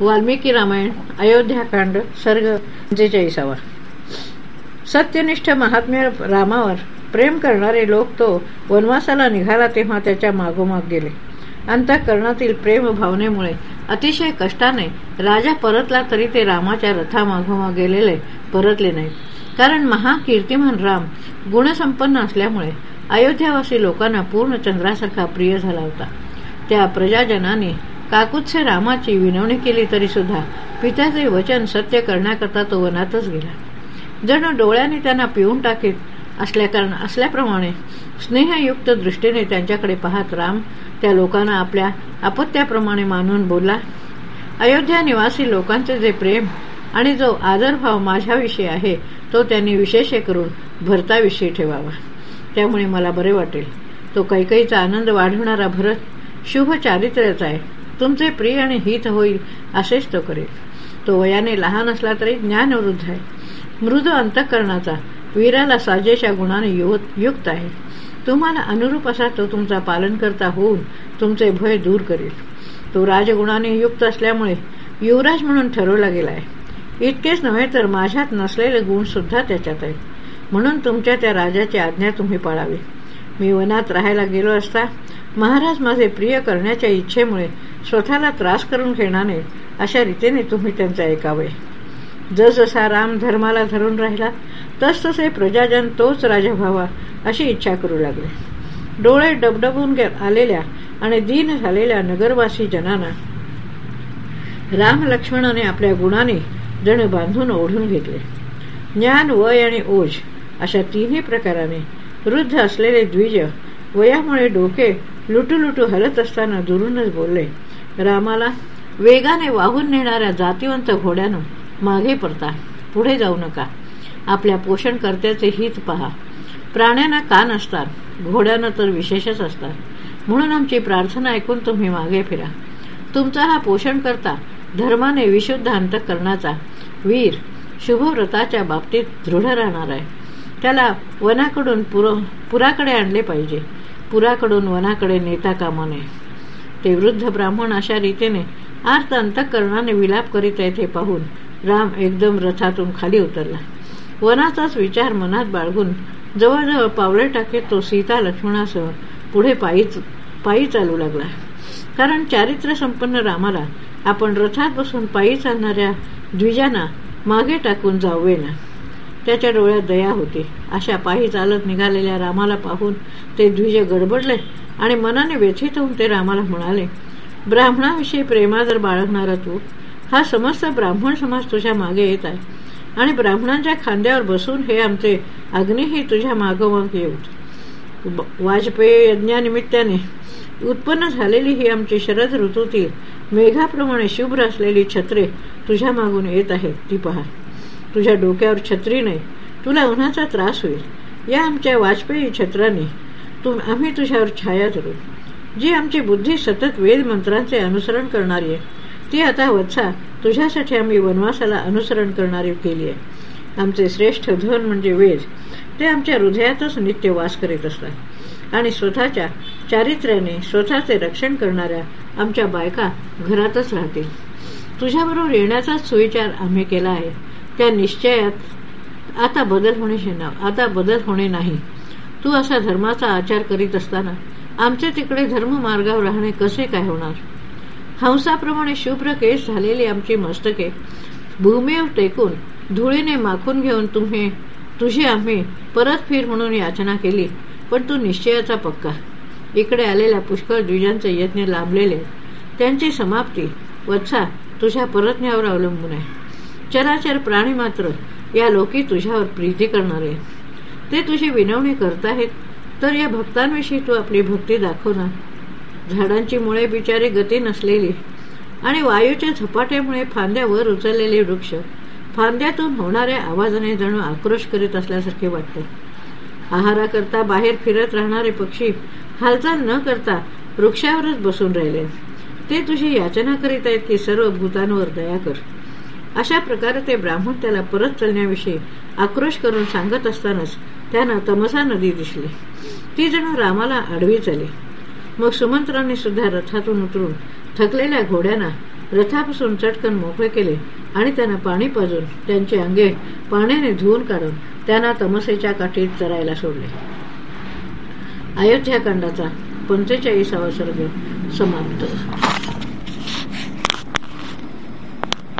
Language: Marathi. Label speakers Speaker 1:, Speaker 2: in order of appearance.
Speaker 1: वाल्मिकी रामायण अयोध्याकांड सर्ग पंचेचाळीसावा सत्यनिष्ठ महात्म्य रामावर प्रेम करणारे लोक तो वनवासाला निघाला तेव्हा त्याच्या मागोमाग गेले. अंतःकरणातील प्रेम भावनेमुळे अतिशय कष्टाने राजा परतला तरी ते रामाच्या रथामागोमाग गेलेले परतले नाहीत. कारण महाकीर्तिमान राम गुणसंपन्न असल्यामुळे अयोध्यावासी लोकांना पूर्ण चंद्रासारखा प्रिय झाला होता. त्या प्रजाजनाने काकुत्से रामाची विनवणी केली तरी सुद्धा पित्याचे वचन सत्य करण्याकरता तो वनातच गेला. जणू डोळ्याने त्यांना पिऊन टाकीत असल्याकारण असल्याप्रमाणे स्नेहयुक्त दृष्टीने त्यांच्याकडे पाहत राम त्या लोकांना आपल्या अपत्याप्रमाणे मानून बोलला अयोध्या निवासी लोकांचे जे प्रेम आणि जो आदरभाव माझ्याविषयी आहे तो त्यांनी विशेष करून भरताविषयी ठेवावा. त्यामुळे मला बरे वाटेल. तो कैकईचा आनंद वाढवणारा भरत शुभ चारित्र्याचा आहे. तुमचे प्रिय आणि हित होईल असेच तो करेल. तो वयाने लहान असला तरी ज्ञानवृद्ध आहे. मृद अंतःकरणाचा वीराला साजेशा गुणाने युक्त आहे. तुम्हाला अनुरूप असा तो तुमचा पालन करता होऊन तुमचे भय दूर करेल. तो राजगुणाने युक्त असल्यामुळे युवराज म्हणून ठरवला गेला आहे. इतकेच नव्हे तर माझ्यात नसलेले गुण सुद्धा त्याच्यात आहेत. म्हणून तुमच्या त्या राजाची आज्ञा तुम्ही पाळावी. मी वनात राहायला गेलो असता महाराज माझे प्रिय करण्याच्या इच्छेमुळे स्वतःला त्रास करून घेणारे अशा रीतीने तुम्ही त्यांचा ऐकावे. जसजसा राम धर्माला धरून राहिला तसतसे प्रजाजन तोच राजा व्हावा अशी इच्छा करू लागले. डोळे डबडबून आलेल्या आणि दीन झालेल्या नगरवासी जनांना राम लक्ष्मणाने आपल्या गुणाने जण बांधून ओढून घेतले. ज्ञान वय आणि ओझ अशा तिन्ही प्रकाराने वृद्ध असलेले द्विज वयामुळे डोके लुटू लुटू हलत असताना दुरूनच बोलले रामाला वेगाने वाहून नेणाऱ्या जातीवंत घोड्यानं मागे पडता. पुढे जाऊ नका. आपल्या पोषणकर्त्याचे हित पहा. प्राण्यांना कान असतात घोड्यानं तर विशेषच असतात. म्हणून आमची प्रार्थना ऐकून तुम्ही मागे फिरा. तुमचा हा पोषणकर्ता धर्माने विशुद्ध अंतकरणाचा वीर शुभव्रताच्या बाबतीत दृढ राहणार आहे. त्याला वनाकडून पुर पुराकडे आणले पाहिजे. पुराकडून वनाकडे नेता कामा नये. ते वृद्ध ब्राह्मण अशा रीतीने आर्त अंतकरणाने विलाप करीत आहेत हे पाहून राम एकदम रथातून खाली उतरला. वनाचाच विचार मनात बाळगून जवळजवळ पावले टाके तो सीता लक्ष्मणासह पुढे पायी पायी चालू लागला. कारण चारित्र्य संपन्न रामाला आपण रथात बसून पायी चालणाऱ्या द्विजांना मागे टाकून जावे ना त्याच्या डोळ्यात दया होती. अशा पायी चालत निघालेल्या रामाला पाहून ते द्विज गडबडले. आणि मनाने व्यथित होऊन ते रामाला म्हणाले ब्राह्मणाविषयी प्रेमा जर बाळगणारा तू हा समस्त ब्राह्मण समाज तुझ्या मागे येत आहे. आणि ब्राह्मणांच्या खांद्यावर बसून हे आमचे अग्निही तुझ्या मागोमाग येऊत वाजपेयी यज्ञानिमित्ताने उत्पन्न झालेली ही आमची शरद ऋतूतील मेघाप्रमाणे शुभ्र असलेली छत्रे तुझ्या मागून येत आहेत ती पहा. तुझ्या डोक्यावर छत्री नाही तुला उन्हाचा त्रास होईल. या आमच्या वाजपेयी छत्राने तू आम्ही तुझ्यावर छाया धरू. जी आमची बुद्धी सतत वेद मंत्रांचे अनुसरण करणारी आहे ती आता वत्सा तुझ्यासाठी आम्ही वनवासाला अनुसरण करणारी केली आहे. आमचे श्रेष्ठ धन म्हणजे वेद ते आमच्या हृदयातच नित्य वास करीत असतात. आणि स्वतःच्या चारित्र्याने स्वतःचे रक्षण करणाऱ्या आमच्या बायका घरातच राहतील. तुझ्याबरोबर येण्याचाच सुविचार आम्ही केला आहे. त्या निश्चयात आता बदल होणे आता बदल होणे नाही. तू असा धर्माचा आचार करीत असताना आमचे तिकडे धर्म मार्गावर राहणे कसे काय होणार? हंसाप्रमाणे शुभ्र केस झालेली आमची मस्तके भूमेव टेकून धुळीने माखून घेऊन तुम्ही तुझी आम्ही परत फिर म्हणून याचना केली पण तू निश्चयाचा पक्का. इकडे आलेल्या पुष्कळ द्विजांचे यज्ञ लांबलेले त्यांची समाप्ती वत्सा तुझ्या परतण्यावर अवलंबून आहे. चराचर प्राणी मात्र या लोकी तुझ्यावर प्रीती करणारे. ते तुझी विनवणी करताहेत तर या भक्तांविषयी तू आपली भक्ती दाखवणार झाडांची मुळे बिचारी गती नसलेली आणि वायूच्या झपाट्यामुळे फांद्यावर उचललेले वृक्ष फांद्यातून होणाऱ्या आवाजाने जणू आक्रोश करीत असल्यासारखे वाटते. आहाराकरता बाहेर फिरत राहणारे पक्षी हालचाल न करता वृक्षावरच बसून राहिले. ते तुझी याचना करीत आहेत की सर्व भूतांवर दया कर. अशा प्रकारे ते ब्राह्मण त्याला परत चलण्याविषयी आक्रोश करून सांगत असतानाच त्यांना तमसा नदी दिसली. ती जणू रामाला आडवीच आली मग सुमंत्रांनी सुद्धा रथातून उतरून थकलेल्या घोड्यांना रथापासून चटकन मोकळे केले आणि त्यांना पाणी पाजून त्यांचे अंगे पाण्याने धुवून काढून त्यांना तमसेच्या काठीत चरायला सोडले. अयोध्याकांडाचा पंचेचाळीसावा सर्ग समाप्त.